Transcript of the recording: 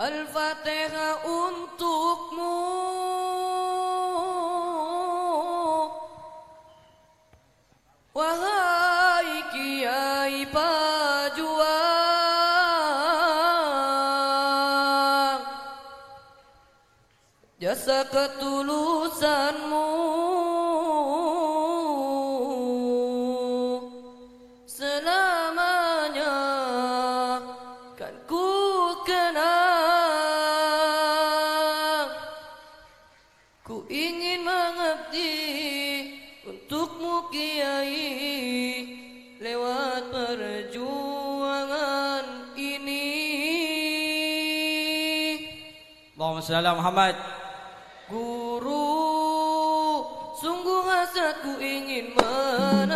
Al-Fatihah untukmu. Wahai Kiai Pajuang Jasa ketulusanmu Ala Muhammad. Guru, sungguh hasratku ingin menatap